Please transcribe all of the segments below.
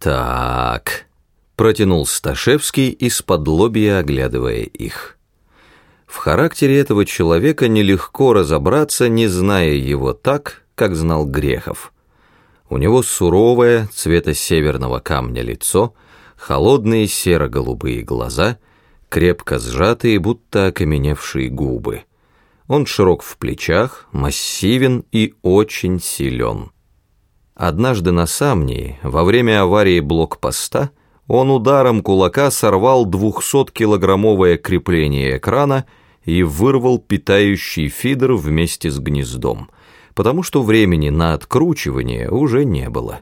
«Так», — протянул Сташевский из-под лобья, оглядывая их. В характере этого человека нелегко разобраться, не зная его так, как знал Грехов. У него суровое, цвета северного камня лицо, холодные серо-голубые глаза, крепко сжатые, будто окаменевшие губы. Он широк в плечах, массивен и очень силен. Однажды на Самнии, во время аварии блокпоста, он ударом кулака сорвал 200-килограммовое крепление экрана и вырвал питающий фидер вместе с гнездом, потому что времени на откручивание уже не было.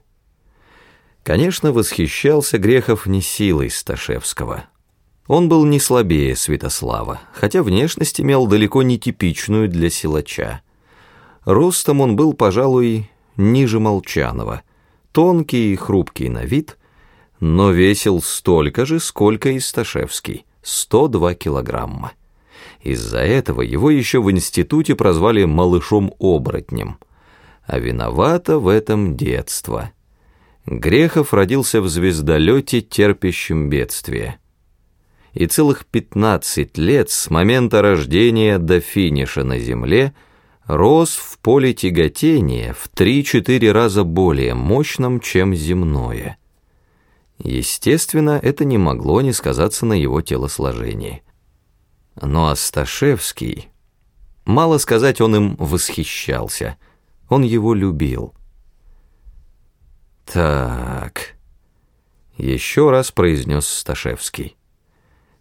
Конечно, восхищался Грехов не силой Сташевского. Он был не слабее Святослава, хотя внешность имел далеко не типичную для силача. Ростом он был, пожалуй, ниже Молчанова, тонкий и хрупкий на вид, но весил столько же, сколько и Сташевский, 102 килограмма. Из-за этого его еще в институте прозвали «малышом-оборотнем». А виновато в этом детство. Грехов родился в звездолете, терпящем бедствие. И целых 15 лет с момента рождения до финиша на Земле – рос в поле тяготения в 3-4 раза более мощном, чем земное. Естественно, это не могло не сказаться на его телосложении. Но Асташевский, мало сказать, он им восхищался, он его любил. «Так», — еще раз произнес Сташевский.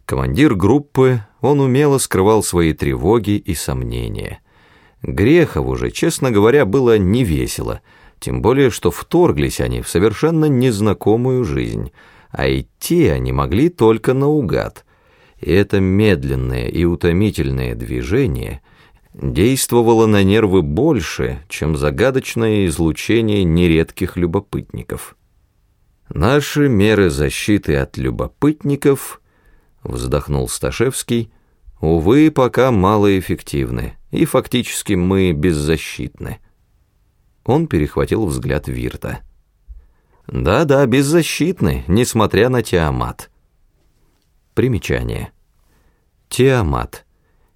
Командир группы, он умело скрывал свои тревоги и сомнения — Грехову же, честно говоря, было невесело, тем более, что вторглись они в совершенно незнакомую жизнь, а идти они могли только наугад. И это медленное и утомительное движение действовало на нервы больше, чем загадочное излучение нередких любопытников. «Наши меры защиты от любопытников», — вздохнул Сташевский, — «увы, пока малоэффективны» и фактически мы беззащитны. Он перехватил взгляд Вирта. Да-да, беззащитны, несмотря на Тиамат. Примечание. Тиамат.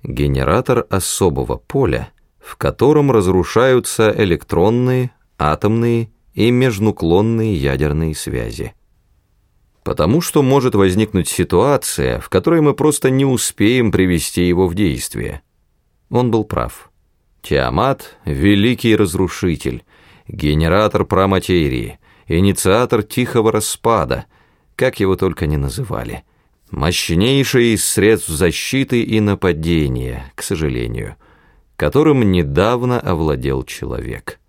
Генератор особого поля, в котором разрушаются электронные, атомные и межнуклонные ядерные связи. Потому что может возникнуть ситуация, в которой мы просто не успеем привести его в действие. Он был прав. Тиамат — великий разрушитель, генератор праматерии, инициатор тихого распада, как его только не называли. Мощнейший из средств защиты и нападения, к сожалению, которым недавно овладел человек.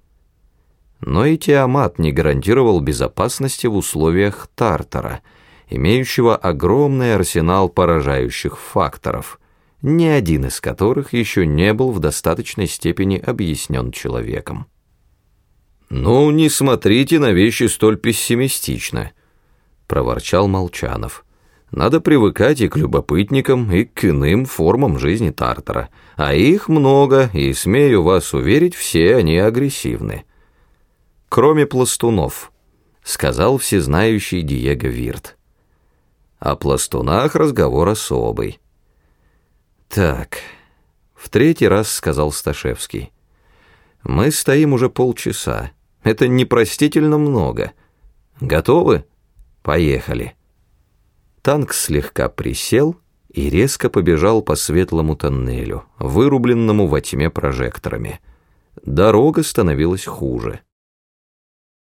Но и Тиамат не гарантировал безопасности в условиях Тартара, имеющего огромный арсенал поражающих факторов — ни один из которых еще не был в достаточной степени объяснен человеком. «Ну, не смотрите на вещи столь пессимистично», — проворчал Молчанов. «Надо привыкать и к любопытникам, и к иным формам жизни Тартара. А их много, и, смею вас уверить, все они агрессивны. Кроме пластунов», — сказал всезнающий Диего Вирт. «О пластунах разговор особый». «Так», — в третий раз сказал Сташевский. «Мы стоим уже полчаса. Это непростительно много. Готовы? Поехали». Танк слегка присел и резко побежал по светлому тоннелю, вырубленному во тьме прожекторами. Дорога становилась хуже.